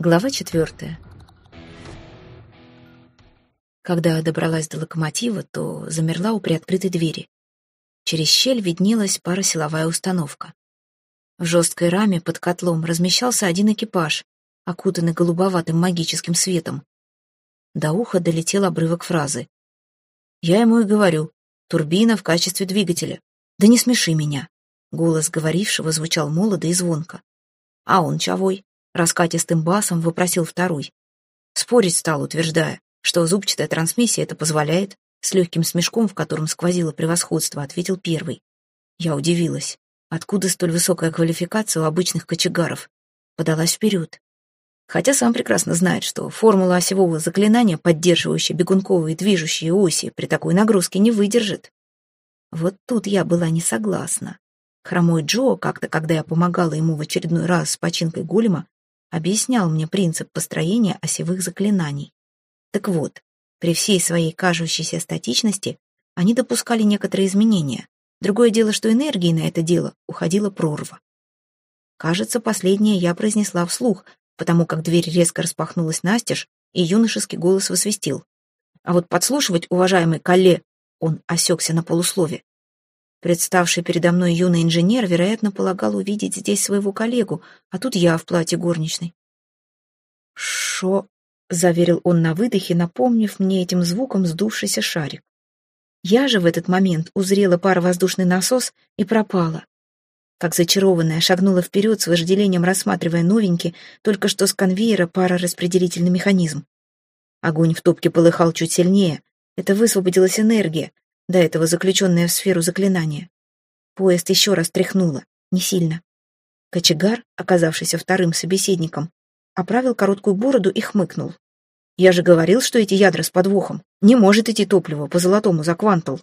Глава четвертая. Когда добралась до локомотива, то замерла у приоткрытой двери. Через щель виднелась паросиловая установка. В жесткой раме под котлом размещался один экипаж, окутанный голубоватым магическим светом. До уха долетел обрывок фразы. Я ему и говорю, турбина в качестве двигателя. Да не смеши меня. Голос говорившего звучал молодо и звонко. А он чавой? Раскатистым басом вопросил второй. Спорить стал, утверждая, что зубчатая трансмиссия это позволяет. С легким смешком, в котором сквозило превосходство, ответил первый. Я удивилась. Откуда столь высокая квалификация у обычных кочегаров? Подалась вперед. Хотя сам прекрасно знает, что формула осевого заклинания, поддерживающая бегунковые движущие оси, при такой нагрузке не выдержит. Вот тут я была не согласна. Хромой Джо, как-то, когда я помогала ему в очередной раз с починкой голема, объяснял мне принцип построения осевых заклинаний. Так вот, при всей своей кажущейся статичности они допускали некоторые изменения. Другое дело, что энергии на это дело уходила прорва. Кажется, последнее я произнесла вслух, потому как дверь резко распахнулась настежь, и юношеский голос высвистел. А вот подслушивать, уважаемый Калле, он осекся на полуслове. Представший передо мной юный инженер, вероятно, полагал увидеть здесь своего коллегу, а тут я в платье горничной. «Шо?» — заверил он на выдохе, напомнив мне этим звуком сдувшийся шарик. Я же в этот момент узрела паровоздушный насос и пропала. Как зачарованная, шагнула вперед с вожделением, рассматривая новенький, только что с конвейера парораспределительный механизм. Огонь в топке полыхал чуть сильнее. Это высвободилась энергия, до этого заключенная в сферу заклинания. Поезд еще раз тряхнуло, не сильно. Кочегар, оказавшийся вторым собеседником, оправил короткую бороду и хмыкнул. «Я же говорил, что эти ядра с подвохом. Не может идти топливо по золотому за квантал».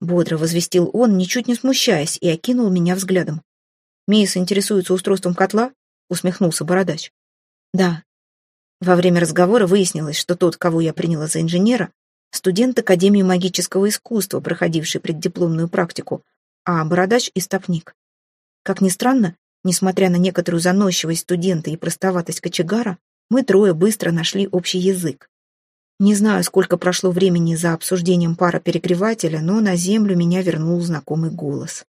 Бодро возвестил он, ничуть не смущаясь, и окинул меня взглядом. «Мисс интересуется устройством котла?» — усмехнулся бородач. «Да». Во время разговора выяснилось, что тот, кого я приняла за инженера, студент Академии магического искусства, проходивший преддипломную практику, а бородач и стопник. Как ни странно, несмотря на некоторую заносчивость студента и простоватость кочегара, мы трое быстро нашли общий язык. Не знаю, сколько прошло времени за обсуждением пара перегревателя, но на землю меня вернул знакомый голос.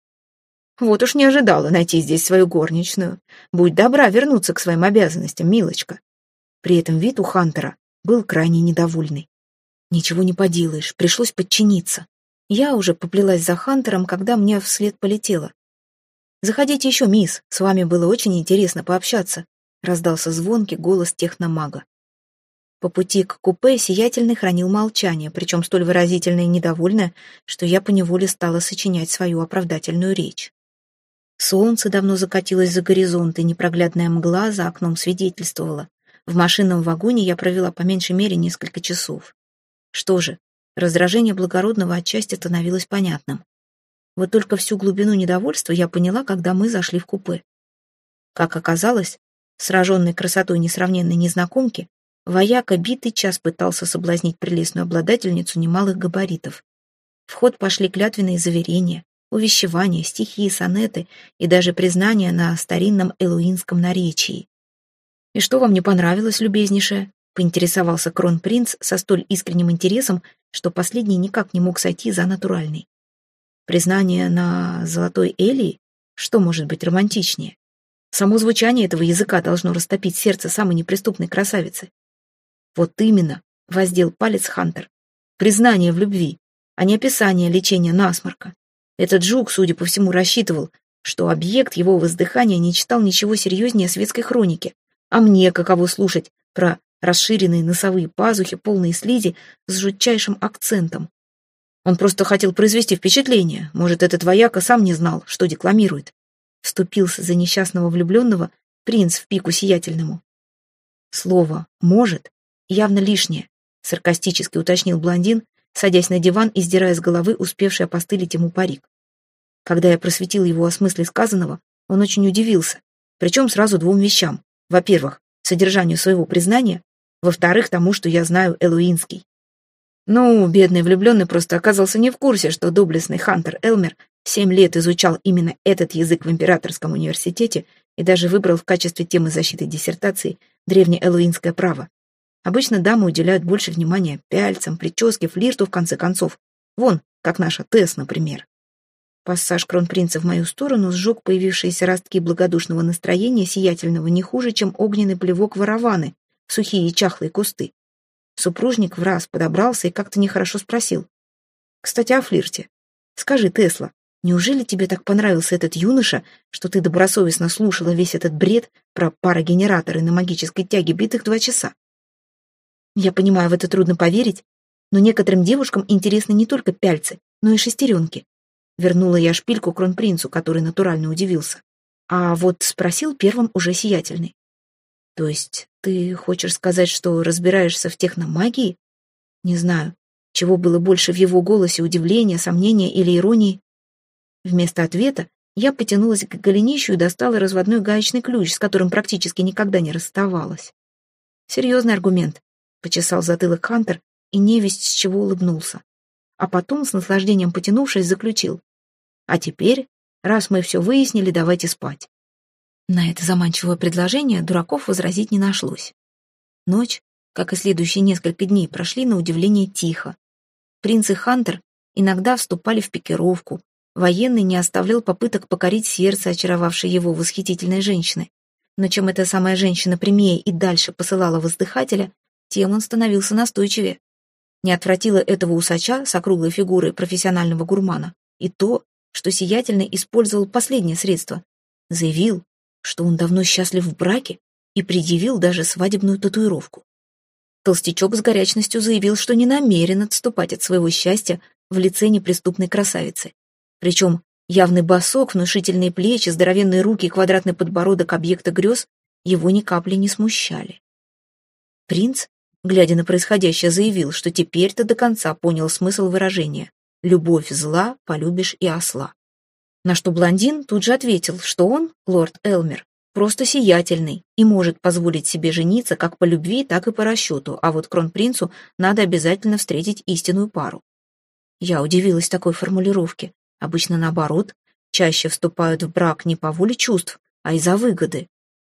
«Вот уж не ожидала найти здесь свою горничную. Будь добра вернуться к своим обязанностям, милочка». При этом вид у Хантера был крайне недовольный. Ничего не поделаешь, пришлось подчиниться. Я уже поплелась за Хантером, когда мне вслед полетело. «Заходите еще, мисс, с вами было очень интересно пообщаться», раздался звонкий голос техномага. По пути к купе сиятельный хранил молчание, причем столь выразительное и недовольное, что я поневоле стала сочинять свою оправдательную речь. Солнце давно закатилось за горизонт, и непроглядная мгла за окном свидетельствовала. В машинном вагоне я провела по меньшей мере несколько часов. Что же, раздражение благородного отчасти становилось понятным. Вот только всю глубину недовольства я поняла, когда мы зашли в купе. Как оказалось, сраженный красотой несравненной незнакомки, вояка битый час пытался соблазнить прелестную обладательницу немалых габаритов. В ход пошли клятвенные заверения, увещевания, стихи, сонеты и даже признания на старинном элуинском наречии. «И что вам не понравилось, любезнейшая?» Поинтересовался кронпринц со столь искренним интересом, что последний никак не мог сойти за натуральный. Признание на золотой элии? Что может быть романтичнее? Само звучание этого языка должно растопить сердце самой неприступной красавицы. Вот именно, воздел палец Хантер. Признание в любви, а не описание лечения насморка. Этот жук, судя по всему, рассчитывал, что объект его воздыхания не читал ничего серьезнее светской хроники. А мне каково слушать про расширенные носовые пазухи, полные слизи, с жутчайшим акцентом. Он просто хотел произвести впечатление. Может, этот вояка сам не знал, что декламирует. Вступился за несчастного влюбленного принц в пику сиятельному. Слово «может» явно лишнее, саркастически уточнил блондин, садясь на диван и сдирая с головы успевший опостылить ему парик. Когда я просветил его о смысле сказанного, он очень удивился, причем сразу двум вещам. Во-первых, содержанию своего признания, во-вторых, тому, что я знаю элуинский. Ну, бедный влюбленный просто оказался не в курсе, что доблестный Хантер Элмер Семь лет изучал именно этот язык в Императорском университете и даже выбрал в качестве темы защиты диссертации древнеэлуинское право. Обычно дамы уделяют больше внимания пяльцам, прическе, флирту, в конце концов. Вон, как наша Тесс, например. Пассаж кронпринца в мою сторону сжег появившиеся ростки благодушного настроения сиятельного не хуже, чем огненный плевок ворованы, сухие и чахлые кусты. Супружник в раз подобрался и как-то нехорошо спросил. «Кстати, о флирте. Скажи, Тесла, неужели тебе так понравился этот юноша, что ты добросовестно слушала весь этот бред про парогенераторы на магической тяге битых два часа? Я понимаю, в это трудно поверить, но некоторым девушкам интересны не только пяльцы, но и шестеренки. Вернула я шпильку кронпринцу, который натурально удивился. А вот спросил первым уже сиятельный. То есть ты хочешь сказать, что разбираешься в техномагии? Не знаю, чего было больше в его голосе, удивления, сомнения или иронии. Вместо ответа я потянулась к голенищу и достала разводной гаечный ключ, с которым практически никогда не расставалась. Серьезный аргумент, почесал затылок Хантер и невесть с чего улыбнулся. А потом, с наслаждением потянувшись, заключил. А теперь, раз мы все выяснили, давайте спать. На это заманчивое предложение дураков возразить не нашлось. Ночь, как и следующие несколько дней, прошли на удивление тихо. Принц и Хантер иногда вступали в пикировку. Военный не оставлял попыток покорить сердце, очаровавшей его восхитительной женщины. Но чем эта самая женщина прямее и дальше посылала воздыхателя, тем он становился настойчивее. Не отвратило этого усача с округлой фигурой профессионального гурмана и то, что сиятельный использовал последнее средство. Заявил, что он давно счастлив в браке и предъявил даже свадебную татуировку. Толстячок с горячностью заявил, что не намерен отступать от своего счастья в лице неприступной красавицы. Причем явный босок, внушительные плечи, здоровенные руки и квадратный подбородок объекта грез его ни капли не смущали. Принц, глядя на происходящее, заявил, что теперь-то до конца понял смысл выражения любовь зла, полюбишь и осла. На что блондин тут же ответил, что он, лорд Элмер, просто сиятельный и может позволить себе жениться как по любви, так и по расчету, а вот кронпринцу надо обязательно встретить истинную пару. Я удивилась такой формулировке. Обычно наоборот, чаще вступают в брак не по воле чувств, а из-за выгоды.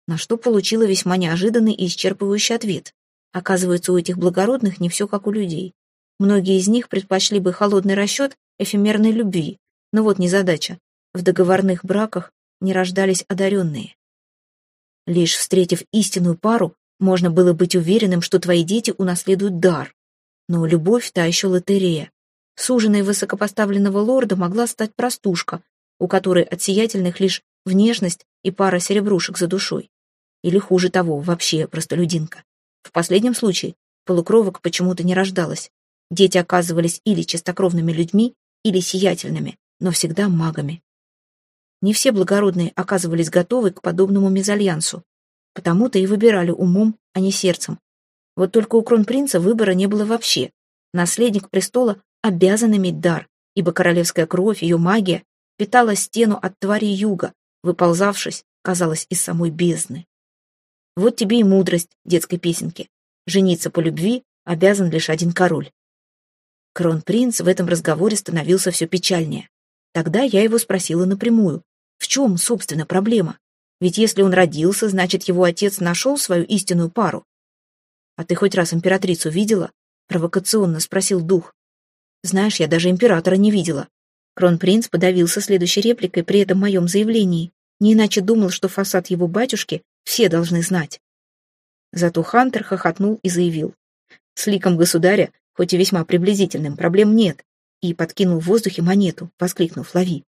На что получила весьма неожиданный и исчерпывающий ответ. Оказывается, у этих благородных не все как у людей. Многие из них предпочли бы холодный расчет эфемерной любви, но вот незадача. В договорных браках не рождались одаренные. Лишь встретив истинную пару, можно было быть уверенным, что твои дети унаследуют дар. Но любовь — та еще лотерея. Суженой высокопоставленного лорда могла стать простушка, у которой от сиятельных лишь внешность и пара серебрушек за душой. Или хуже того, вообще простолюдинка. В последнем случае полукровок почему-то не рождалось, Дети оказывались или чистокровными людьми, или сиятельными, но всегда магами. Не все благородные оказывались готовы к подобному мезальянсу, потому-то и выбирали умом, а не сердцем. Вот только у кронпринца выбора не было вообще. Наследник престола обязан иметь дар, ибо королевская кровь, ее магия, питала стену от твари юга, выползавшись, казалось, из самой бездны. Вот тебе и мудрость детской песенки. Жениться по любви обязан лишь один король. Кронпринц в этом разговоре становился все печальнее. Тогда я его спросила напрямую, в чем, собственно, проблема? Ведь если он родился, значит, его отец нашел свою истинную пару. «А ты хоть раз императрицу видела?» — провокационно спросил дух. «Знаешь, я даже императора не видела». Кронпринц подавился следующей репликой при этом моем заявлении, не иначе думал, что фасад его батюшки все должны знать. Зато Хантер хохотнул и заявил. «С ликом государя хоть и весьма приблизительным, проблем нет, и подкинул в воздухе монету, воскликнув «Лови!».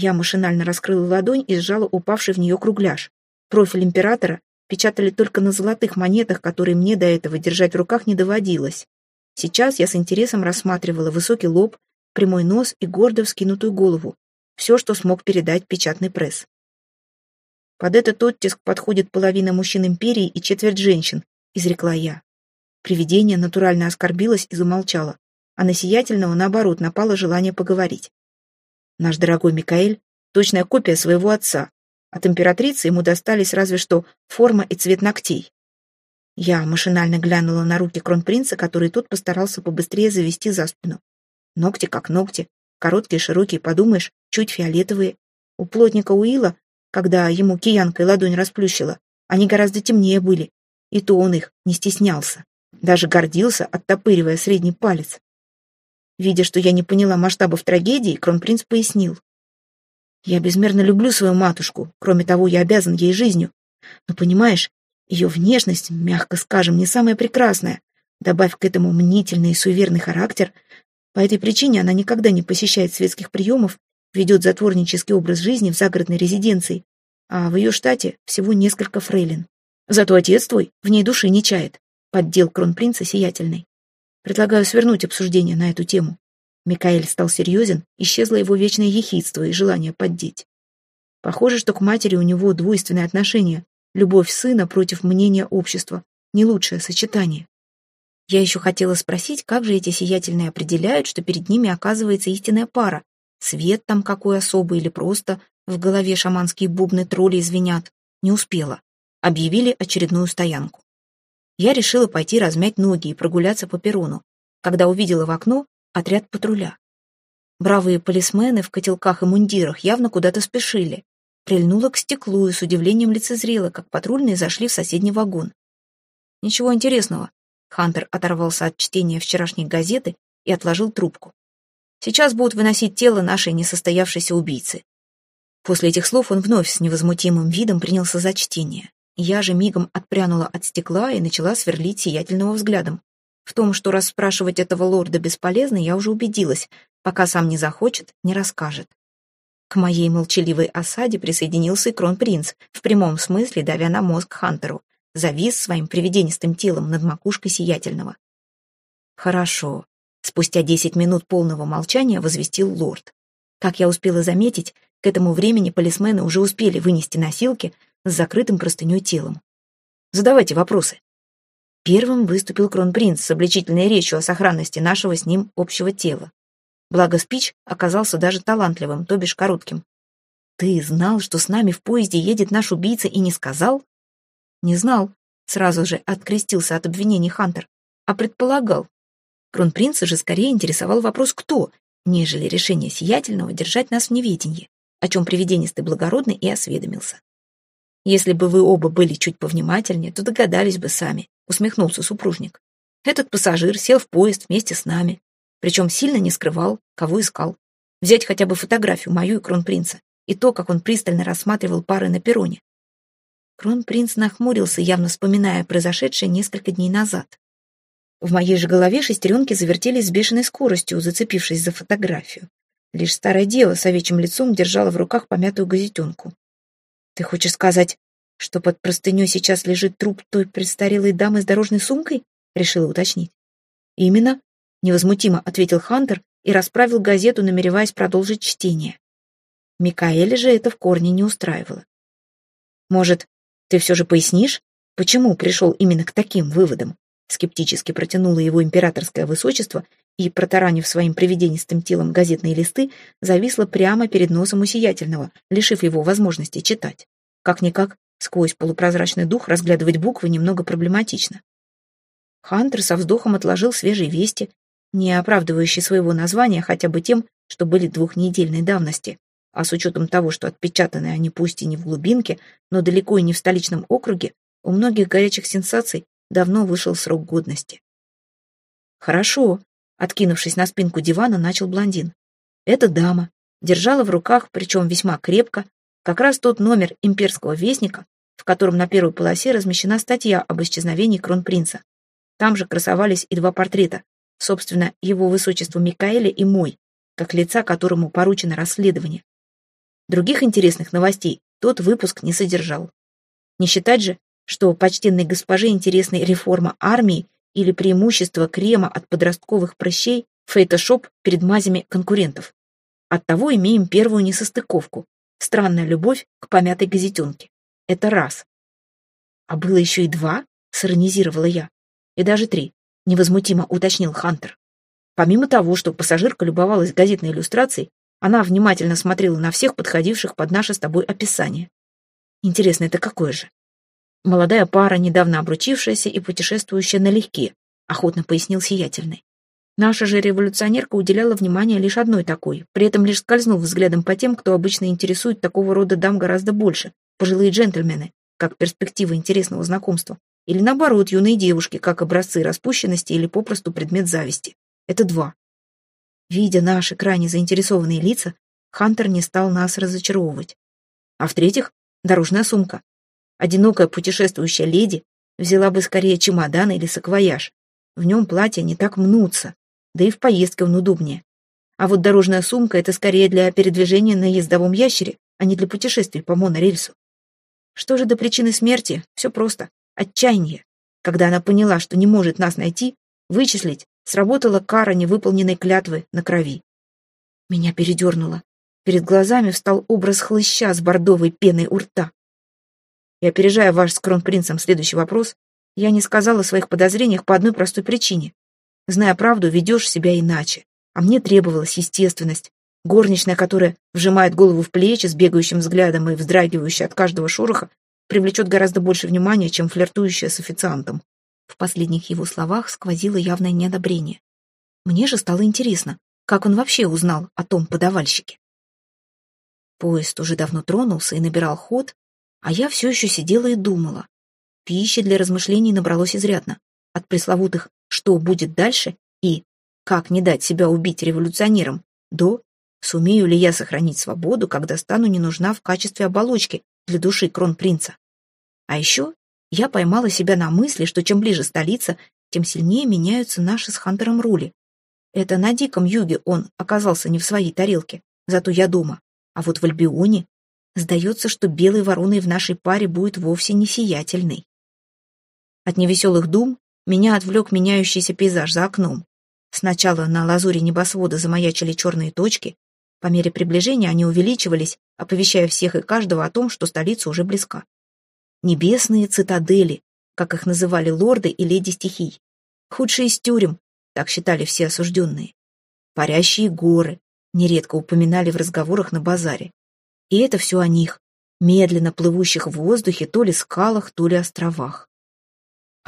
Я машинально раскрыла ладонь и сжала упавший в нее кругляш. Профиль императора печатали только на золотых монетах, которые мне до этого держать в руках не доводилось. Сейчас я с интересом рассматривала высокий лоб, прямой нос и гордо вскинутую голову. Все, что смог передать печатный пресс. Под этот оттиск подходит половина мужчин империи и четверть женщин, изрекла я. Привидение натурально оскорбилось и замолчало, а на сиятельного, наоборот, напало желание поговорить. Наш дорогой Микаэль — точная копия своего отца. От императрицы ему достались разве что форма и цвет ногтей. Я машинально глянула на руки кронпринца, который тот постарался побыстрее завести за спину. Ногти как ногти, Короткие, широкие, подумаешь, чуть фиолетовые. У плотника Уила, когда ему киянкой ладонь расплющила, они гораздо темнее были, и то он их не стеснялся. Даже гордился, оттопыривая средний палец. Видя, что я не поняла масштабов трагедии, кронпринц пояснил. «Я безмерно люблю свою матушку, кроме того, я обязан ей жизнью. Но, понимаешь, ее внешность, мягко скажем, не самая прекрасная. Добавь к этому мнительный и суеверный характер. По этой причине она никогда не посещает светских приемов, ведет затворнический образ жизни в загородной резиденции, а в ее штате всего несколько фрейлин. Зато отец твой в ней души не чает поддел кронпринца сиятельный. Предлагаю свернуть обсуждение на эту тему. Микаэль стал серьезен, исчезло его вечное ехидство и желание поддеть. Похоже, что к матери у него двойственное отношение. Любовь сына против мнения общества. Не лучшее сочетание. Я еще хотела спросить, как же эти сиятельные определяют, что перед ними оказывается истинная пара. Свет там какой особый или просто в голове шаманские бубны тролли звенят. Не успела. Объявили очередную стоянку я решила пойти размять ноги и прогуляться по перрону, когда увидела в окно отряд патруля. Бравые полисмены в котелках и мундирах явно куда-то спешили. Прильнула к стеклу и с удивлением лицезрела, как патрульные зашли в соседний вагон. Ничего интересного. Хантер оторвался от чтения вчерашней газеты и отложил трубку. Сейчас будут выносить тело нашей несостоявшейся убийцы. После этих слов он вновь с невозмутимым видом принялся за чтение. Я же мигом отпрянула от стекла и начала сверлить сиятельного взглядом. В том, что расспрашивать этого лорда бесполезно, я уже убедилась. Пока сам не захочет, не расскажет. К моей молчаливой осаде присоединился и кронпринц, в прямом смысле давя на мозг Хантеру, завис своим привиденистым телом над макушкой сиятельного. «Хорошо», — спустя десять минут полного молчания возвестил лорд. Как я успела заметить, к этому времени полисмены уже успели вынести носилки, с закрытым простыней телом. Задавайте вопросы. Первым выступил кронпринц с обличительной речью о сохранности нашего с ним общего тела. Благо спич оказался даже талантливым, то бишь коротким. «Ты знал, что с нами в поезде едет наш убийца и не сказал?» «Не знал», — сразу же открестился от обвинений Хантер, а предполагал. Кронпринца же скорее интересовал вопрос «кто?», нежели решение сиятельного держать нас в неведении, о чем привиденистый благородный и осведомился. Если бы вы оба были чуть повнимательнее, то догадались бы сами, усмехнулся супружник. Этот пассажир сел в поезд вместе с нами, причем сильно не скрывал, кого искал. Взять хотя бы фотографию мою и кронпринца, и то, как он пристально рассматривал пары на перроне. Кронпринц нахмурился, явно вспоминая произошедшее несколько дней назад. В моей же голове шестеренки завертелись с бешеной скоростью, зацепившись за фотографию. Лишь старая дева с овечьим лицом держала в руках помятую газетенку. Ты хочешь сказать, что под простыней сейчас лежит труп той престарелой дамы с дорожной сумкой? Решила уточнить. Именно, невозмутимо ответил Хантер и расправил газету, намереваясь продолжить чтение. Микаэля же это в корне не устраивало. Может, ты все же пояснишь, почему пришел именно к таким выводам? Скептически протянуло его императорское высочество и, протаранив своим привиденистым телом газетные листы, зависла прямо перед носом у сиятельного, лишив его возможности читать. Как-никак, сквозь полупрозрачный дух разглядывать буквы немного проблематично. Хантер со вздохом отложил свежие вести, не оправдывающие своего названия хотя бы тем, что были двухнедельной давности, а с учетом того, что отпечатаны они пусть и не в глубинке, но далеко и не в столичном округе, у многих горячих сенсаций давно вышел срок годности. Хорошо, Откинувшись на спинку дивана, начал блондин. Эта дама держала в руках, причем весьма крепко, как раз тот номер имперского вестника, в котором на первой полосе размещена статья об исчезновении кронпринца. Там же красовались и два портрета, собственно, его высочества Микаэля и мой, как лица, которому поручено расследование. Других интересных новостей тот выпуск не содержал. Не считать же, что почтенной госпоже интересной реформа армии или преимущество крема от подростковых прыщей фейтошоп перед мазями конкурентов. Оттого имеем первую несостыковку. Странная любовь к помятой газетенке. Это раз. А было еще и два, сиронизировала я. И даже три, невозмутимо уточнил Хантер. Помимо того, что пассажирка любовалась газетной иллюстрацией, она внимательно смотрела на всех подходивших под наше с тобой описание. Интересно, это какое же? Молодая пара, недавно обручившаяся и путешествующая налегке, охотно пояснил сиятельный. Наша же революционерка уделяла внимание лишь одной такой, при этом лишь скользнув взглядом по тем, кто обычно интересует такого рода дам гораздо больше, пожилые джентльмены, как перспектива интересного знакомства, или наоборот, юные девушки, как образцы распущенности или попросту предмет зависти. Это два. Видя наши крайне заинтересованные лица, Хантер не стал нас разочаровывать. А в-третьих, дорожная сумка. Одинокая путешествующая леди взяла бы скорее чемодан или саквояж. В нем платья не так мнутся, да и в поездке он удобнее. А вот дорожная сумка — это скорее для передвижения на ездовом ящере, а не для путешествий по монорельсу. Что же до причины смерти? Все просто. Отчаяние. Когда она поняла, что не может нас найти, вычислить, сработала кара невыполненной клятвы на крови. Меня передернуло. Перед глазами встал образ хлыща с бордовой пеной у рта. И опережая ваш с кронпринцем следующий вопрос, я не сказала о своих подозрениях по одной простой причине. Зная правду, ведешь себя иначе. А мне требовалась естественность. Горничная, которая вжимает голову в плечи с бегающим взглядом и вздрагивающая от каждого шороха, привлечет гораздо больше внимания, чем флиртующая с официантом. В последних его словах сквозило явное неодобрение. Мне же стало интересно, как он вообще узнал о том подавальщике. Поезд уже давно тронулся и набирал ход, а я все еще сидела и думала. Пищи для размышлений набралось изрядно. От пресловутых что будет дальше и как не дать себя убить революционерам, до сумею ли я сохранить свободу, когда стану не нужна в качестве оболочки для души кронпринца. А еще я поймала себя на мысли, что чем ближе столица, тем сильнее меняются наши с Хантером роли. Это на диком юге он оказался не в своей тарелке, зато я дома. А вот в Альбионе сдается, что белой вороной в нашей паре будет вовсе не сиятельной. От невеселых дум меня отвлек меняющийся пейзаж за окном. Сначала на лазуре небосвода замаячили черные точки. По мере приближения они увеличивались, оповещая всех и каждого о том, что столица уже близка. Небесные цитадели, как их называли лорды и леди стихий. Худшие из тюрем, так считали все осужденные. Парящие горы, нередко упоминали в разговорах на базаре. И это все о них, медленно плывущих в воздухе то ли скалах, то ли островах.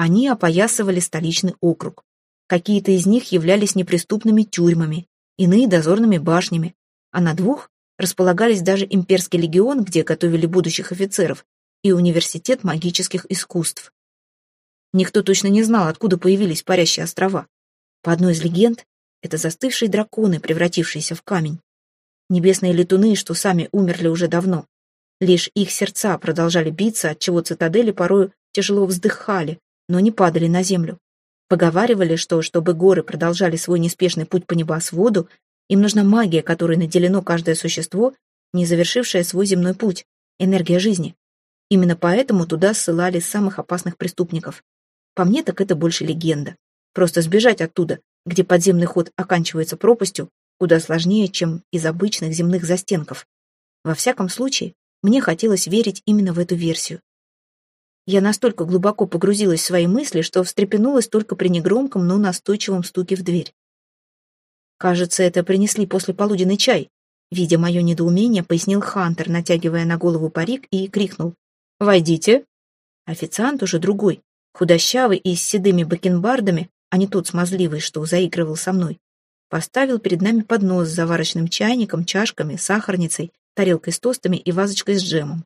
Они опоясывали столичный округ. Какие-то из них являлись неприступными тюрьмами, иные — дозорными башнями, а на двух располагались даже имперский легион, где готовили будущих офицеров, и университет магических искусств. Никто точно не знал, откуда появились парящие острова. По одной из легенд, это застывшие драконы, превратившиеся в камень. Небесные летуны, что сами умерли уже давно. Лишь их сердца продолжали биться, отчего цитадели порою тяжело вздыхали, но не падали на землю. Поговаривали, что, чтобы горы продолжали свой неспешный путь по небосводу, им нужна магия, которой наделено каждое существо, не завершившее свой земной путь, энергия жизни. Именно поэтому туда ссылали самых опасных преступников. По мне, так это больше легенда. Просто сбежать оттуда, где подземный ход оканчивается пропастью, куда сложнее, чем из обычных земных застенков. Во всяком случае, мне хотелось верить именно в эту версию. Я настолько глубоко погрузилась в свои мысли, что встрепенулась только при негромком, но настойчивом стуке в дверь. Кажется, это принесли после полуденный чай. Видя мое недоумение, пояснил Хантер, натягивая на голову парик, и крикнул. «Войдите!» Официант уже другой, худощавый и с седыми бакенбардами, а не тот смазливый, что заигрывал со мной, поставил перед нами поднос с заварочным чайником, чашками, сахарницей, тарелкой с тостами и вазочкой с джемом.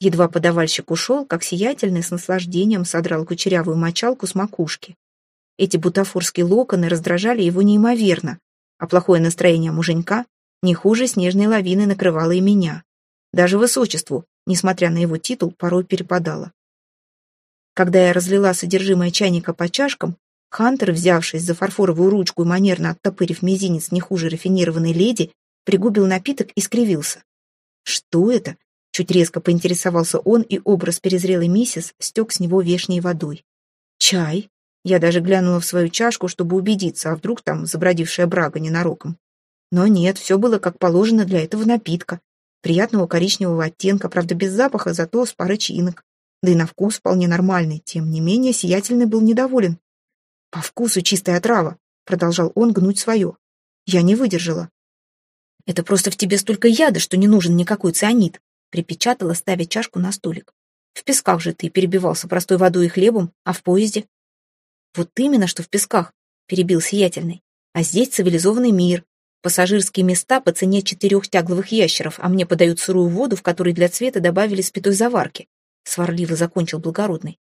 Едва подавальщик ушел, как сиятельный с наслаждением содрал кучерявую мочалку с макушки. Эти бутафорские локоны раздражали его неимоверно, а плохое настроение муженька не хуже снежной лавины накрывало и меня. Даже высочеству, несмотря на его титул, порой перепадало. Когда я разлила содержимое чайника по чашкам, Хантер, взявшись за фарфоровую ручку и манерно оттопырив мизинец не хуже рафинированной леди, пригубил напиток и скривился. Что это? Чуть резко поинтересовался он, и образ перезрелой миссис стек с него вешней водой. «Чай?» Я даже глянула в свою чашку, чтобы убедиться, а вдруг там забродившая брага ненароком. Но нет, все было как положено для этого напитка. Приятного коричневого оттенка, правда, без запаха, зато с парой чинок. Да и на вкус вполне нормальный. Тем не менее, сиятельный был недоволен. «По вкусу чистая отрава», — продолжал он гнуть свое. Я не выдержала. «Это просто в тебе столько яда, что не нужен никакой цианид припечатала, ставя чашку на столик. В песках же ты перебивался простой водой и хлебом, а в поезде? Вот именно, что в песках, перебил сиятельный. А здесь цивилизованный мир. Пассажирские места по цене четырех тягловых ящеров, а мне подают сырую воду, в которой для цвета добавили спитой заварки. Сварливо закончил благородный.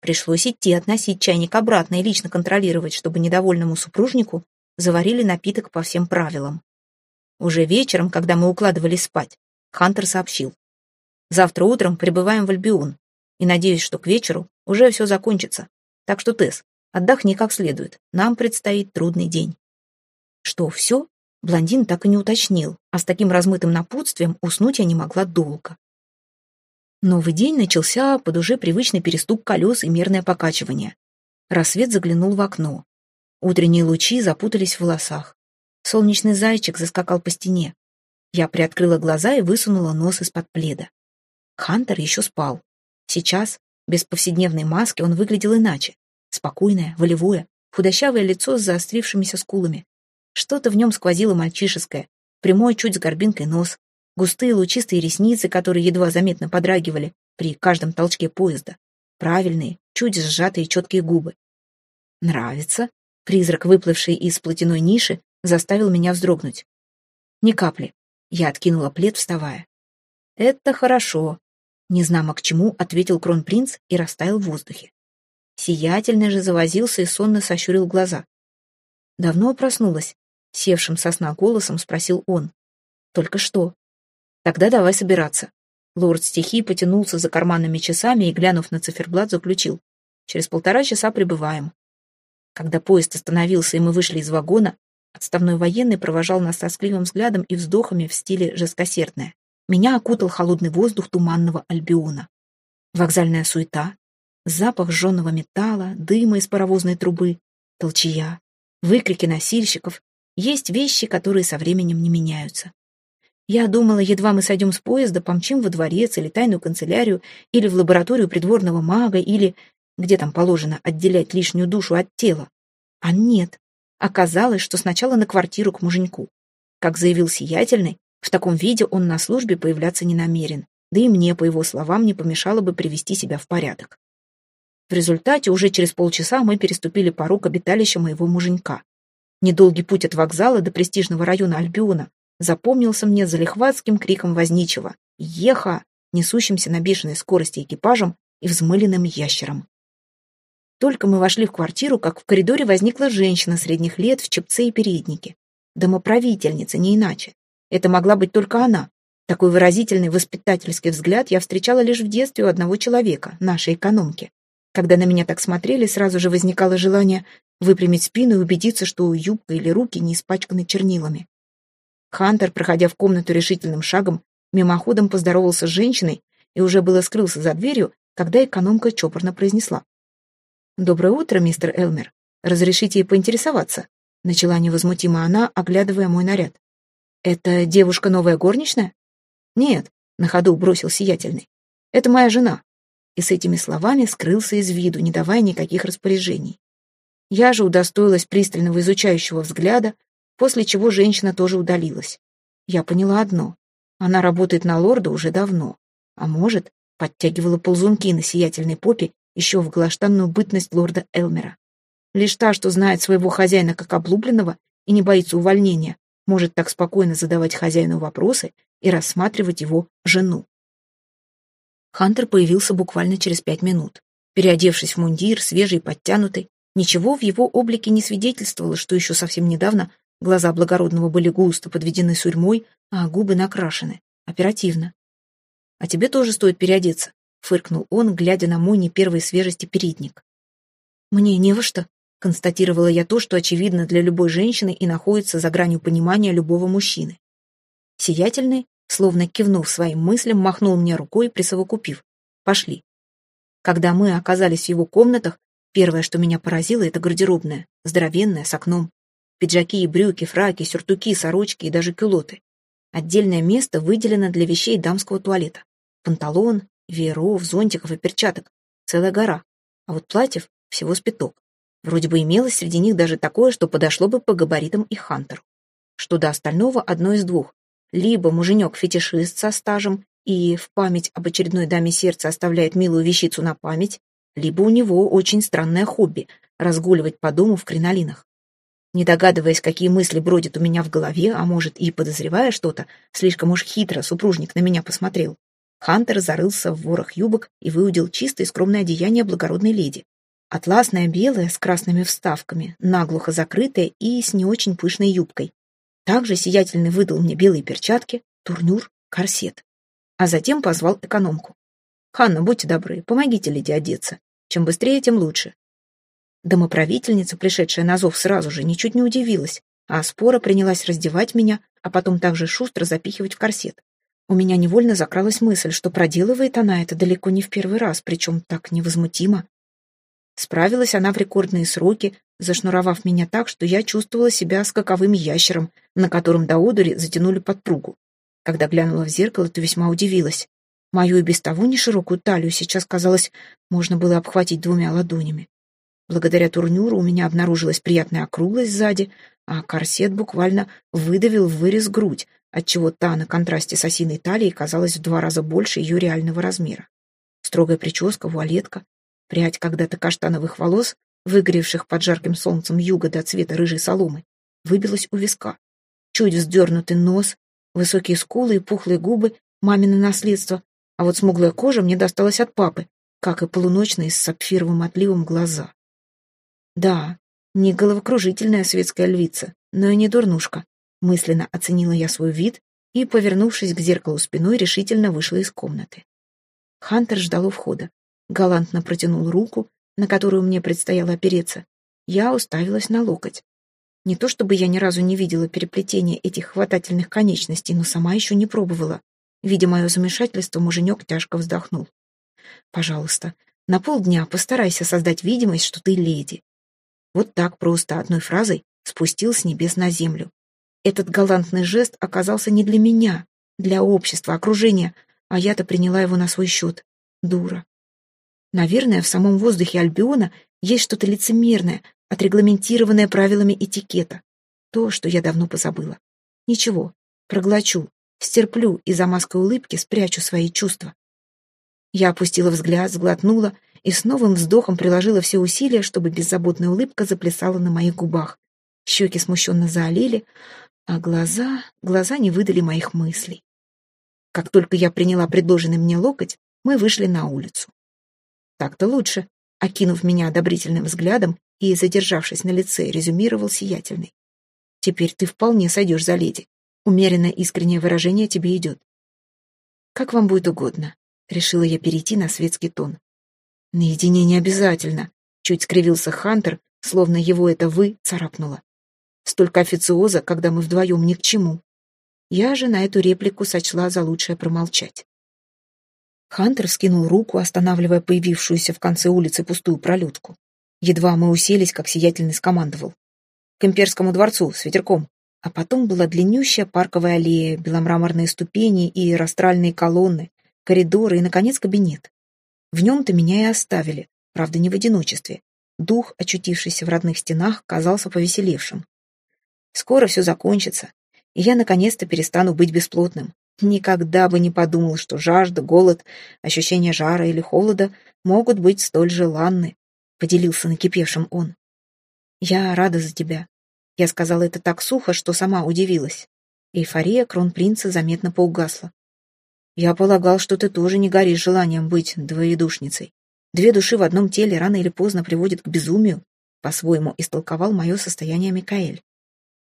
Пришлось идти относить чайник обратно и лично контролировать, чтобы недовольному супружнику заварили напиток по всем правилам. Уже вечером, когда мы укладывались спать, Хантер сообщил. Завтра утром прибываем в Альбион, и надеюсь, что к вечеру уже все закончится. Так что, Тесс, отдохни как следует. Нам предстоит трудный день. Что, все? Блондин так и не уточнил, а с таким размытым напутствием уснуть я не могла долго. Новый день начался под уже привычный перестук колес и мерное покачивание. Рассвет заглянул в окно. Утренние лучи запутались в волосах. Солнечный зайчик заскакал по стене. Я приоткрыла глаза и высунула нос из-под пледа. Хантер еще спал. Сейчас, без повседневной маски, он выглядел иначе. Спокойное, волевое, худощавое лицо с заострившимися скулами. Что-то в нем сквозило мальчишеское. Прямой, чуть с горбинкой нос. Густые лучистые ресницы, которые едва заметно подрагивали при каждом толчке поезда. Правильные, чуть сжатые четкие губы. «Нравится?» Призрак, выплывший из платяной ниши, заставил меня вздрогнуть. Ни капли. Я откинула плед, вставая. «Это хорошо», — незнамо к чему ответил кронпринц и растаял в воздухе. Сиятельный же завозился и сонно сощурил глаза. «Давно проснулась?» — севшим со сна голосом спросил он. «Только что». «Тогда давай собираться». Лорд стихий потянулся за карманными часами и, глянув на циферблат, заключил. «Через полтора часа прибываем». Когда поезд остановился и мы вышли из вагона, Отставной военный провожал нас тоскливым взглядом и вздохами в стиле жесткосердное. Меня окутал холодный воздух туманного Альбиона. Вокзальная суета, запах жженого металла, дыма из паровозной трубы, толчья, выкрики носильщиков. Есть вещи, которые со временем не меняются. Я думала, едва мы сойдем с поезда, помчим во дворец или тайную канцелярию, или в лабораторию придворного мага, или, где там положено, отделять лишнюю душу от тела. А нет, Оказалось, что сначала на квартиру к муженьку. Как заявил Сиятельный, в таком виде он на службе появляться не намерен, да и мне, по его словам, не помешало бы привести себя в порядок. В результате уже через полчаса мы переступили порог обиталища моего муженька. Недолгий путь от вокзала до престижного района Альбиона запомнился мне залихватским криком возничего «Еха!», несущимся на бешеной скорости экипажем и взмыленным ящером. Только мы вошли в квартиру, как в коридоре возникла женщина средних лет в чепце и переднике. Домоправительница, не иначе. Это могла быть только она. Такой выразительный воспитательский взгляд я встречала лишь в детстве у одного человека, нашей экономки. Когда на меня так смотрели, сразу же возникало желание выпрямить спину и убедиться, что юбка или руки не испачканы чернилами. Хантер, проходя в комнату решительным шагом, мимоходом поздоровался с женщиной и уже было скрылся за дверью, когда экономка чопорно произнесла. «Доброе утро, мистер Элмер. Разрешите поинтересоваться?» Начала невозмутимо она, оглядывая мой наряд. «Это девушка новая горничная?» «Нет», — на ходу бросил сиятельный. «Это моя жена». И с этими словами скрылся из виду, не давая никаких распоряжений. Я же удостоилась пристального изучающего взгляда, после чего женщина тоже удалилась. Я поняла одно. Она работает на лорда уже давно. А может, подтягивала ползунки на сиятельной попе еще в глаштанную бытность лорда Элмера. Лишь та, что знает своего хозяина как облупленного и не боится увольнения, может так спокойно задавать хозяину вопросы и рассматривать его жену. Хантер появился буквально через пять минут. Переодевшись в мундир, свежий подтянутый, ничего в его облике не свидетельствовало, что еще совсем недавно глаза благородного были густо подведены сурьмой, а губы накрашены. Оперативно. А тебе тоже стоит переодеться фыркнул он, глядя на мой не первой свежести передник. «Мне не во что», — констатировала я то, что очевидно для любой женщины и находится за гранью понимания любого мужчины. Сиятельный, словно кивнув своим мыслям, махнул мне рукой, присовокупив. «Пошли». Когда мы оказались в его комнатах, первое, что меня поразило, это гардеробная, здоровенная, с окном. Пиджаки и брюки, фраки, сюртуки, сорочки и даже кюлоты. Отдельное место выделено для вещей дамского туалета. Панталон, вееров, зонтиков и перчаток. Целая гора. А вот платьев всего с пяток. Вроде бы имелось среди них даже такое, что подошло бы по габаритам и Хантеру. Что до остального одно из двух. Либо муженек-фетишист со стажем и в память об очередной даме сердца оставляет милую вещицу на память, либо у него очень странное хобби — разгуливать по дому в кринолинах. Не догадываясь, какие мысли бродят у меня в голове, а может и подозревая что-то, слишком уж хитро супружник на меня посмотрел, Хантер зарылся в ворох юбок и выудил чистое скромное одеяние благородной леди. Атласное белое с красными вставками, наглухо закрытое и с не очень пышной юбкой. Также сиятельный выдал мне белые перчатки, турнюр, корсет. А затем позвал экономку. «Ханна, будьте добры, помогите леди одеться. Чем быстрее, тем лучше». Домоправительница, пришедшая на зов сразу же, ничуть не удивилась, а спора принялась раздевать меня, а потом также шустро запихивать в корсет. У меня невольно закралась мысль, что проделывает она это далеко не в первый раз, причем так невозмутимо. Справилась она в рекордные сроки, зашнуровав меня так, что я чувствовала себя скаковым ящером, на котором до одури затянули подпругу. Когда глянула в зеркало, то весьма удивилась. Мою и без того неширокую талию сейчас, казалось, можно было обхватить двумя ладонями. Благодаря турнюру у меня обнаружилась приятная округлость сзади, а корсет буквально выдавил в вырез грудь, отчего та на контрасте с осиной талией казалась в два раза больше ее реального размера. Строгая прическа, вуалетка, Прядь когда-то каштановых волос, выгоревших под жарким солнцем юга до цвета рыжей соломы, выбилась у виска. Чуть вздернутый нос, высокие скулы и пухлые губы — мамино наследство, а вот смуглая кожа мне досталась от папы, как и полуночные с сапфировым отливом глаза. Да, не головокружительная светская львица, но и не дурнушка. Мысленно оценила я свой вид и, повернувшись к зеркалу спиной, решительно вышла из комнаты. Хантер ждал у входа галантно протянул руку, на которую мне предстояло опереться. Я уставилась на локоть. Не то чтобы я ни разу не видела переплетения этих хватательных конечностей, но сама еще не пробовала. Видя мое замешательство, муженек тяжко вздохнул. «Пожалуйста, на полдня постарайся создать видимость, что ты леди». Вот так просто одной фразой спустил с небес на землю. Этот галантный жест оказался не для меня, для общества, окружения, а я-то приняла его на свой счет. Дура. Наверное, в самом воздухе Альбиона есть что-то лицемерное, отрегламентированное правилами этикета. То, что я давно позабыла. Ничего, проглочу, стерплю и за маской улыбки спрячу свои чувства. Я опустила взгляд, сглотнула и с новым вздохом приложила все усилия, чтобы беззаботная улыбка заплясала на моих губах. Щеки смущенно заолели, а глаза, глаза не выдали моих мыслей. Как только я приняла предложенный мне локоть, мы вышли на улицу. Так-то лучше, окинув меня одобрительным взглядом и, задержавшись на лице, резюмировал сиятельный. Теперь ты вполне сойдешь за леди. Умеренное искреннее выражение тебе идет. Как вам будет угодно, решила я перейти на светский тон. Наедине не обязательно, чуть скривился Хантер, словно его это «вы» царапнуло. Столько официоза, когда мы вдвоем ни к чему. Я же на эту реплику сочла за лучшее промолчать. Хантер скинул руку, останавливая появившуюся в конце улицы пустую пролетку. Едва мы уселись, как сиятельный скомандовал. К имперскому дворцу, с ветерком. А потом была длиннющая парковая аллея, беломраморные ступени и растральные колонны, коридоры и, наконец, кабинет. В нем-то меня и оставили, правда, не в одиночестве. Дух, очутившийся в родных стенах, казался повеселевшим. Скоро все закончится, и я наконец-то перестану быть бесплотным. Никогда бы не подумал, что жажда, голод, ощущение жара или холода могут быть столь желанны, — поделился накипевшим он. «Я рада за тебя». Я сказала это так сухо, что сама удивилась. Эйфория кронпринца заметно поугасла. «Я полагал, что ты тоже не горишь желанием быть двоедушницей. Две души в одном теле рано или поздно приводят к безумию», — по-своему истолковал мое состояние Микаэль.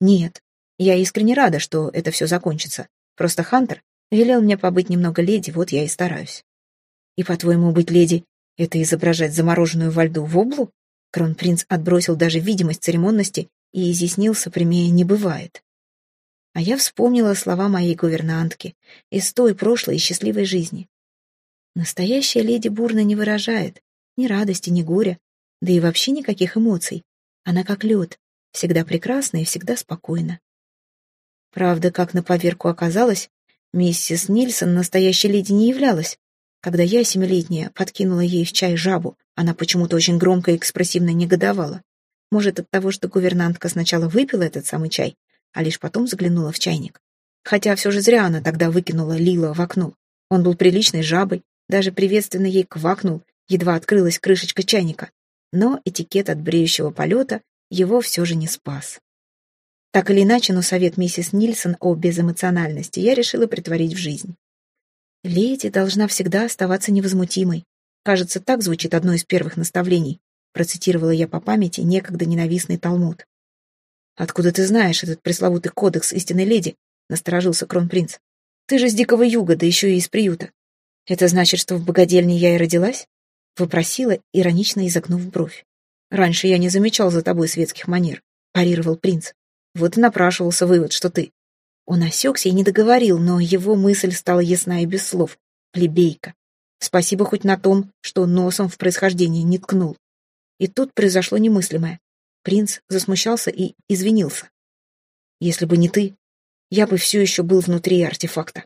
«Нет, я искренне рада, что это все закончится. Просто Хантер велел мне побыть немного леди, вот я и стараюсь. И, по-твоему, быть леди — это изображать замороженную во льду воблу? Кронпринц отбросил даже видимость церемонности и изъяснился прямее «не бывает». А я вспомнила слова моей гувернантки из той прошлой и счастливой жизни. Настоящая леди бурно не выражает ни радости, ни горя, да и вообще никаких эмоций. Она как лед, всегда прекрасна и всегда спокойна. Правда, как на поверку оказалось, миссис Нильсон настоящей леди не являлась. Когда я, семилетняя, подкинула ей в чай жабу, она почему-то очень громко и экспрессивно негодовала. Может, от того, что гувернантка сначала выпила этот самый чай, а лишь потом заглянула в чайник. Хотя все же зря она тогда выкинула Лила в окно. Он был приличной жабой, даже приветственно ей квакнул, едва открылась крышечка чайника. Но этикет от бреющего полета его все же не спас. Так или иначе, но совет миссис Нильсон о безэмоциональности я решила притворить в жизнь. Леди должна всегда оставаться невозмутимой. Кажется, так звучит одно из первых наставлений. Процитировала я по памяти некогда ненавистный Талмуд. «Откуда ты знаешь этот пресловутый кодекс истинной леди?» — насторожился кронпринц. «Ты же с Дикого Юга, да еще и из приюта. Это значит, что в богадельне я и родилась?» — вопросила, иронично изогнув бровь. «Раньше я не замечал за тобой светских манер», — парировал принц. «Вот и напрашивался вывод, что ты». Он осекся и не договорил, но его мысль стала ясна и без слов. Плебейка. Спасибо хоть на том, что носом в происхождении не ткнул. И тут произошло немыслимое. Принц засмущался и извинился. «Если бы не ты, я бы все еще был внутри артефакта.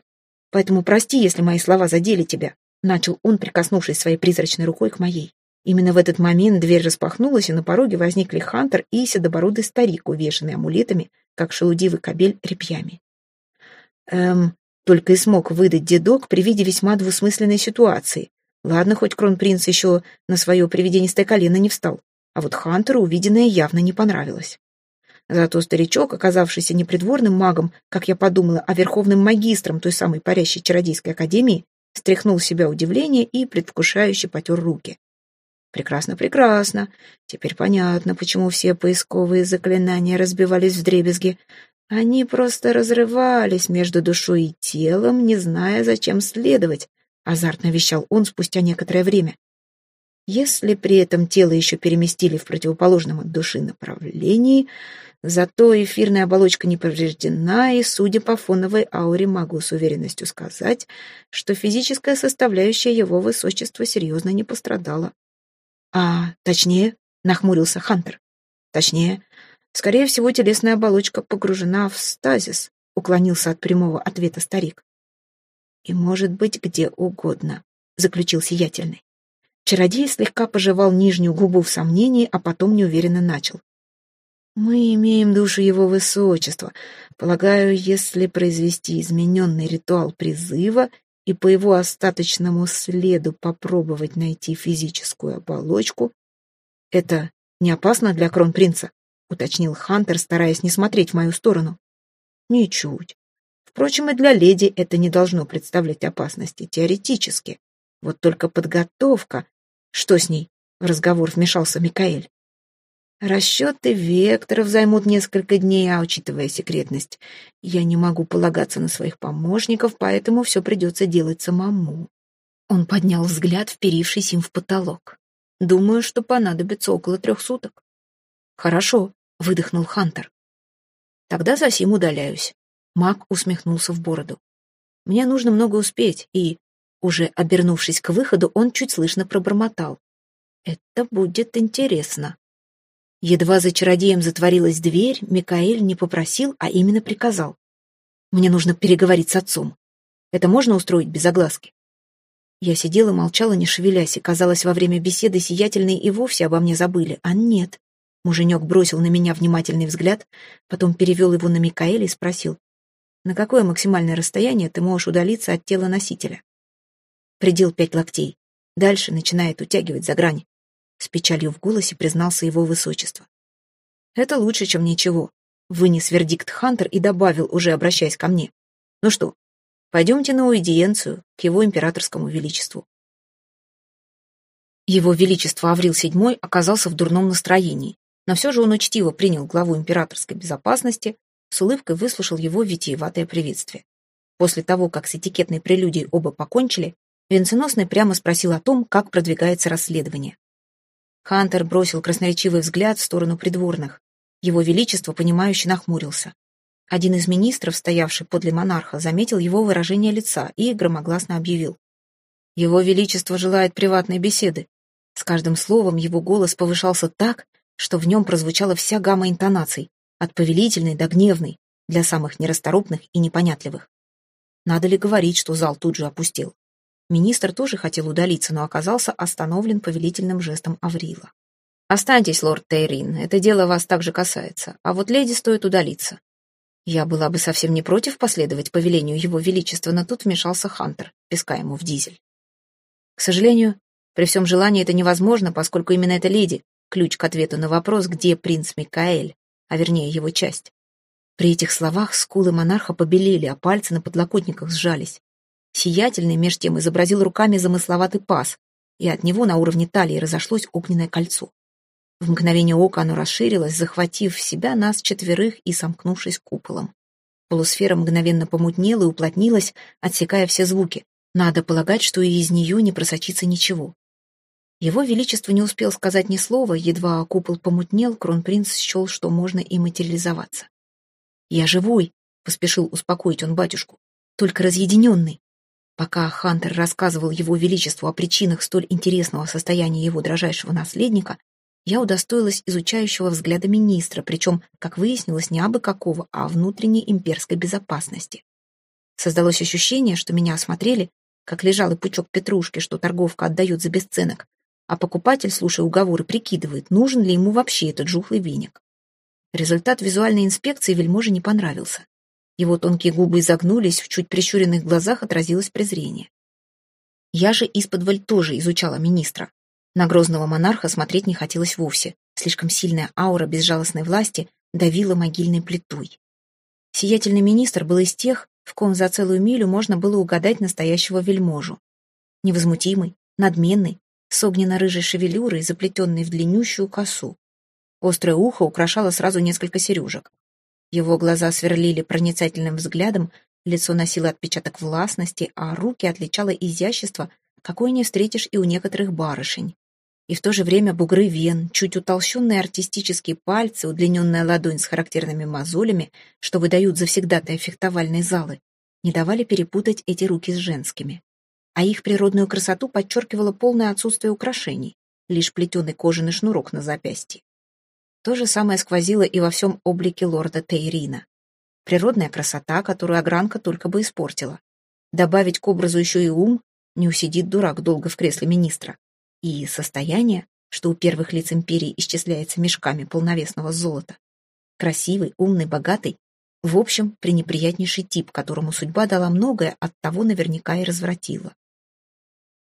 Поэтому прости, если мои слова задели тебя», — начал он, прикоснувшись своей призрачной рукой к моей. Именно в этот момент дверь распахнулась, и на пороге возникли Хантер и седобородый старик, увешанный амулетами, как шелудивый кобель репьями. Эм, только и смог выдать дедок при виде весьма двусмысленной ситуации. Ладно, хоть кронпринц еще на свое привиденистое колено не встал, а вот Хантеру увиденное явно не понравилось. Зато старичок, оказавшийся не придворным магом, как я подумала, а верховным магистром той самой парящей чародейской академии, стряхнул с себя удивление и предвкушающе потер руки. Прекрасно, прекрасно. Теперь понятно, почему все поисковые заклинания разбивались в дребезги. Они просто разрывались между душой и телом, не зная, зачем следовать, азартно вещал он спустя некоторое время. Если при этом тело еще переместили в противоположном от души направлении, зато эфирная оболочка не повреждена, и, судя по фоновой ауре, могу с уверенностью сказать, что физическая составляющая его высочества серьезно не пострадала. А точнее, нахмурился Хантер. Точнее, скорее всего, телесная оболочка погружена в стазис, уклонился от прямого ответа старик и может быть где угодно», — заключил сиятельный. Чародей слегка пожевал нижнюю губу в сомнении, а потом неуверенно начал. «Мы имеем душу его высочества. Полагаю, если произвести измененный ритуал призыва и по его остаточному следу попробовать найти физическую оболочку, это не опасно для кронпринца?» — уточнил Хантер, стараясь не смотреть в мою сторону. «Ничуть. Впрочем, и для леди это не должно представлять опасности, теоретически. Вот только подготовка... Что с ней? В разговор вмешался Микаэль. Расчеты векторов займут несколько дней, а учитывая секретность, я не могу полагаться на своих помощников, поэтому все придется делать самому. Он поднял взгляд, вперившись им в потолок. Думаю, что понадобится около трех суток. Хорошо, выдохнул Хантер. Тогда сим удаляюсь. Мак усмехнулся в бороду. «Мне нужно много успеть», и, уже обернувшись к выходу, он чуть слышно пробормотал. «Это будет интересно». Едва за чародеем затворилась дверь, Микаэль не попросил, а именно приказал. «Мне нужно переговорить с отцом. Это можно устроить без огласки?» Я сидела, молчала, не шевелясь, и, казалось, во время беседы сиятельные и вовсе обо мне забыли. А нет. Муженек бросил на меня внимательный взгляд, потом перевел его на Микаэля и спросил. На какое максимальное расстояние ты можешь удалиться от тела носителя? Предел пять локтей. Дальше начинает утягивать за грани. С печалью в голосе признался его высочество. Это лучше, чем ничего. Вынес вердикт Хантер и добавил, уже обращаясь ко мне. Ну что, пойдемте на аудиенцию к его императорскому величеству. Его величество Аврил VII оказался в дурном настроении, но все же он учтиво принял главу императорской безопасности, с улыбкой выслушал его витиеватое приветствие. После того, как с этикетной прелюдией оба покончили, Венценосный прямо спросил о том, как продвигается расследование. Хантер бросил красноречивый взгляд в сторону придворных. Его Величество, понимающе нахмурился. Один из министров, стоявший подле монарха, заметил его выражение лица и громогласно объявил. «Его Величество желает приватной беседы». С каждым словом его голос повышался так, что в нем прозвучала вся гамма интонаций, от повелительной до гневной, для самых нерасторопных и непонятливых. Надо ли говорить, что зал тут же опустел? Министр тоже хотел удалиться, но оказался остановлен повелительным жестом Аврила. «Останьтесь, лорд Тейрин, это дело вас также касается, а вот леди стоит удалиться». Я была бы совсем не против последовать повелению его величества, но тут вмешался Хантер, песка ему в дизель. К сожалению, при всем желании это невозможно, поскольку именно эта леди ключ к ответу на вопрос, где принц Микаэль, а вернее его часть. При этих словах скулы монарха побелели, а пальцы на подлокотниках сжались. Сиятельный меж тем изобразил руками замысловатый паз, и от него на уровне талии разошлось огненное кольцо. В мгновение ока оно расширилось, захватив в себя нас четверых и сомкнувшись куполом. Полусфера мгновенно помутнела и уплотнилась, отсекая все звуки. Надо полагать, что и из нее не просочится ничего. Его Величество не успел сказать ни слова, едва купол помутнел, кронпринц счел, что можно и материализоваться. «Я живой», — поспешил успокоить он батюшку, — «только разъединенный». Пока Хантер рассказывал его величеству о причинах столь интересного состояния его дрожайшего наследника, я удостоилась изучающего взгляда министра, причем, как выяснилось, не абы какого, а внутренней имперской безопасности. Создалось ощущение, что меня осмотрели, как лежал и пучок петрушки, что торговка отдает за бесценок, а покупатель, слушая уговоры, прикидывает, нужен ли ему вообще этот жухлый веник. Результат визуальной инспекции вельможе не понравился. Его тонкие губы изогнулись, в чуть прищуренных глазах отразилось презрение. Я же из-под тоже изучала министра. На грозного монарха смотреть не хотелось вовсе. Слишком сильная аура безжалостной власти давила могильной плитой. Сиятельный министр был из тех, в ком за целую милю можно было угадать настоящего вельможу. Невозмутимый, надменный, с огненно-рыжей шевелюрой, заплетенной в длиннющую косу. Острое ухо украшало сразу несколько сережек. Его глаза сверлили проницательным взглядом, лицо носило отпечаток властности, а руки отличало изящество, какое не встретишь и у некоторых барышень. И в то же время бугры вен, чуть утолщенные артистические пальцы, удлиненная ладонь с характерными мозолями, что выдают завсегдатые фехтовальные залы, не давали перепутать эти руки с женскими. А их природную красоту подчеркивало полное отсутствие украшений, лишь плетеный кожаный шнурок на запястье. То же самое сквозило и во всем облике лорда Тейрина. Природная красота, которую огранка только бы испортила. Добавить к образу еще и ум, не усидит дурак долго в кресле министра. И состояние, что у первых лиц империи исчисляется мешками полновесного золота. Красивый, умный, богатый. В общем, пренеприятнейший тип, которому судьба дала многое, от того наверняка и развратила.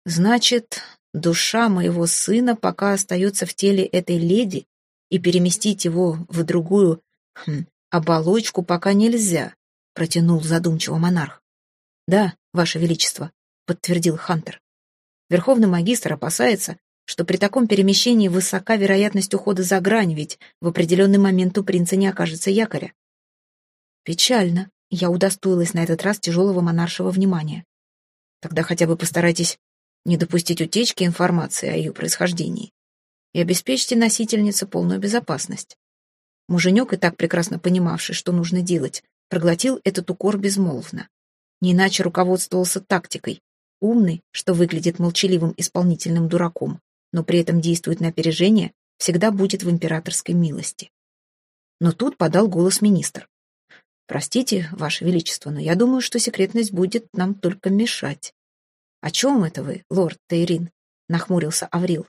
Значит, душа моего сына пока остается в теле этой леди, и переместить его в другую хм, оболочку пока нельзя», — протянул задумчиво монарх. «Да, Ваше Величество», — подтвердил Хантер. Верховный магистр опасается, что при таком перемещении высока вероятность ухода за грань, ведь в определенный момент у принца не окажется якоря. Печально. Я удостоилась на этот раз тяжелого монаршего внимания. Тогда хотя бы постарайтесь не допустить утечки информации о ее происхождении и обеспечьте носительнице полную безопасность. Муженек, и так прекрасно понимавший, что нужно делать, проглотил этот укор безмолвно. Не иначе руководствовался тактикой. Умный, что выглядит молчаливым исполнительным дураком, но при этом действует на опережение, всегда будет в императорской милости. Но тут подал голос министр. «Простите, Ваше Величество, но я думаю, что секретность будет нам только мешать». «О чем это вы, лорд Тейрин?» — нахмурился Аврил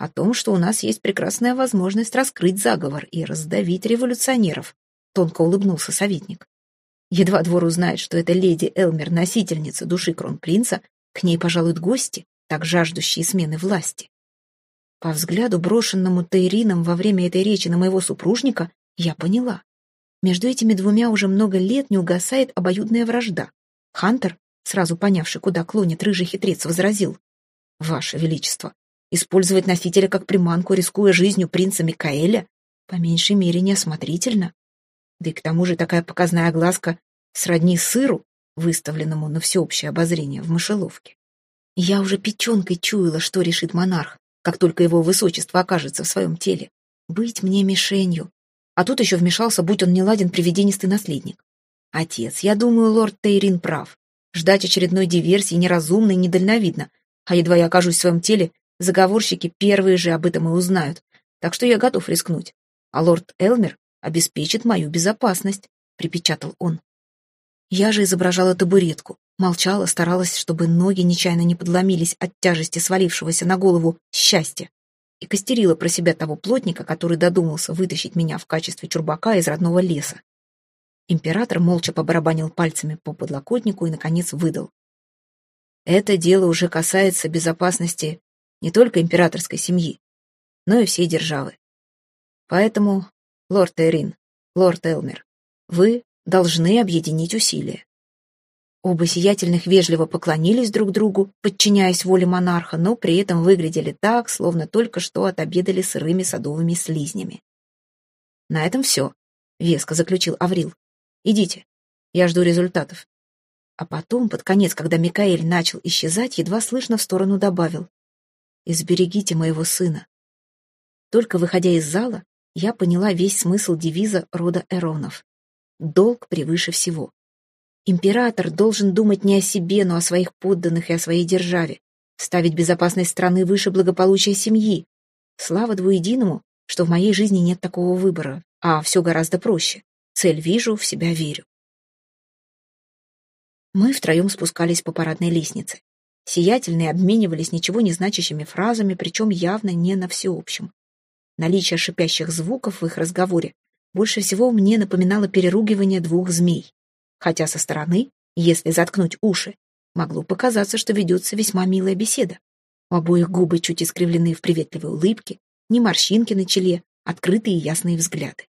о том, что у нас есть прекрасная возможность раскрыть заговор и раздавить революционеров», — тонко улыбнулся советник. Едва двор узнает, что это леди Элмер, носительница души кронпринца, к ней пожалуют гости, так жаждущие смены власти. По взгляду, брошенному Тейрином во время этой речи на моего супружника, я поняла. Между этими двумя уже много лет не угасает обоюдная вражда. Хантер, сразу понявший, куда клонит рыжий хитрец, возразил. «Ваше Величество, Использовать носителя как приманку, рискуя жизнью принца Микаэля, по меньшей мере неосмотрительно. Да и к тому же такая показная огласка сродни сыру, выставленному на всеобщее обозрение в мышеловке. Я уже печенкой чуяла, что решит монарх, как только его высочество окажется в своем теле. Быть мне мишенью. А тут еще вмешался, будь он неладен, привиденистый наследник. Отец, я думаю, лорд Тейрин прав. Ждать очередной диверсии неразумно и недальновидно, а едва я окажусь в своем теле, Заговорщики первые же об этом и узнают, так что я готов рискнуть. А лорд Элмер обеспечит мою безопасность», — припечатал он. Я же изображала табуретку, молчала, старалась, чтобы ноги нечаянно не подломились от тяжести свалившегося на голову счастья, и костерила про себя того плотника, который додумался вытащить меня в качестве чурбака из родного леса. Император молча побарабанил пальцами по подлокотнику и, наконец, выдал. «Это дело уже касается безопасности не только императорской семьи, но и всей державы. Поэтому, лорд Эрин, лорд Элмер, вы должны объединить усилия. Оба сиятельных вежливо поклонились друг другу, подчиняясь воле монарха, но при этом выглядели так, словно только что отобедали сырыми садовыми слизнями. «На этом все», — веско заключил Аврил. «Идите, я жду результатов». А потом, под конец, когда Микаэль начал исчезать, едва слышно в сторону добавил. «Изберегите моего сына». Только выходя из зала, я поняла весь смысл девиза рода Эронов. Долг превыше всего. Император должен думать не о себе, но о своих подданных и о своей державе, ставить безопасность страны выше благополучия семьи. Слава двуединому, что в моей жизни нет такого выбора, а все гораздо проще. Цель вижу, в себя верю. Мы втроем спускались по парадной лестнице. Сиятельные обменивались ничего не значащими фразами, причем явно не на всеобщем. Наличие шипящих звуков в их разговоре больше всего мне напоминало переругивание двух змей. Хотя со стороны, если заткнуть уши, могло показаться, что ведется весьма милая беседа. У обоих губы чуть искривлены в приветливой улыбке, ни морщинки на челе, открытые и ясные взгляды.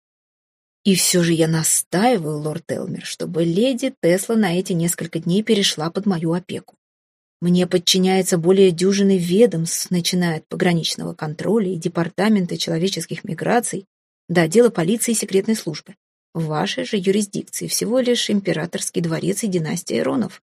И все же я настаиваю, лорд Элмер, чтобы леди Тесла на эти несколько дней перешла под мою опеку. Мне подчиняется более дюжины ведомств, начиная от пограничного контроля и департамента человеческих миграций до отдела полиции и секретной службы. В вашей же юрисдикции всего лишь императорский дворец и династия Иронов.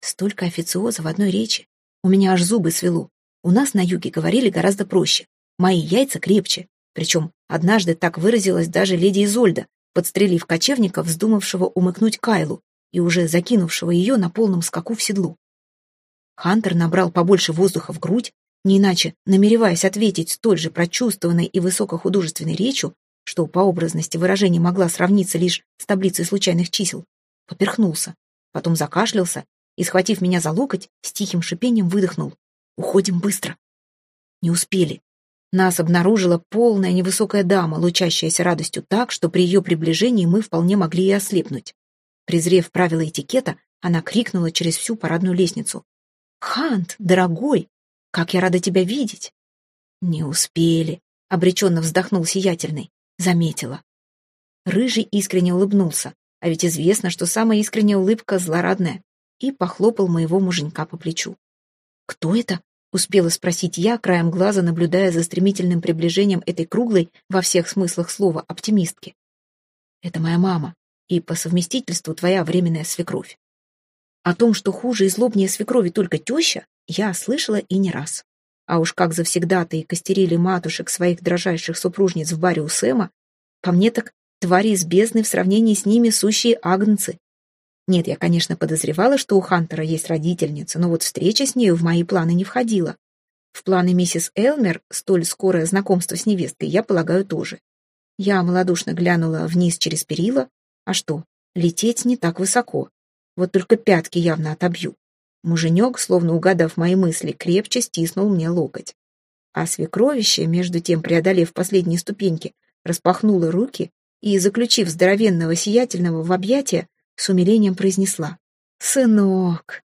Столько официоза в одной речи. У меня аж зубы свело. У нас на юге говорили гораздо проще. Мои яйца крепче, причем однажды так выразилась даже леди Изольда, подстрелив кочевника, вздумавшего умыкнуть Кайлу и уже закинувшего ее на полном скаку в седлу. Хантер набрал побольше воздуха в грудь, не иначе намереваясь ответить столь же прочувствованной и высокохудожественной речью, что по образности выражения могла сравниться лишь с таблицей случайных чисел, поперхнулся, потом закашлялся и, схватив меня за локоть, с тихим шипением выдохнул. «Уходим быстро!» Не успели. Нас обнаружила полная невысокая дама, лучащаяся радостью так, что при ее приближении мы вполне могли и ослепнуть. Презрев правила этикета, она крикнула через всю парадную лестницу. «Хант, дорогой, как я рада тебя видеть!» «Не успели», — обреченно вздохнул сиятельный. Заметила. Рыжий искренне улыбнулся, а ведь известно, что самая искренняя улыбка злорадная, и похлопал моего муженька по плечу. «Кто это?» Успела спросить я, краем глаза наблюдая за стремительным приближением этой круглой, во всех смыслах слова, оптимистки. «Это моя мама, и по совместительству твоя временная свекровь. О том, что хуже и злобнее свекрови только теща, я слышала и не раз. А уж как завсегда-то и костерили матушек своих дрожайших супружниц в баре у Сэма, по мне так твари из бездны в сравнении с ними сущие агнцы, нет, я, конечно, подозревала, что у Хантера есть родительница, но вот встреча с нею в мои планы не входила. В планы миссис Элмер столь скорое знакомство с невесткой, я полагаю, тоже. Я малодушно глянула вниз через перила. А что, лететь не так высоко. Вот только пятки явно отобью. Муженек, словно угадав мои мысли, крепче стиснул мне локоть. А свекровище, между тем преодолев последние ступеньки, распахнула руки и, заключив здоровенного сиятельного в объятия, с умилением произнесла. «Сынок,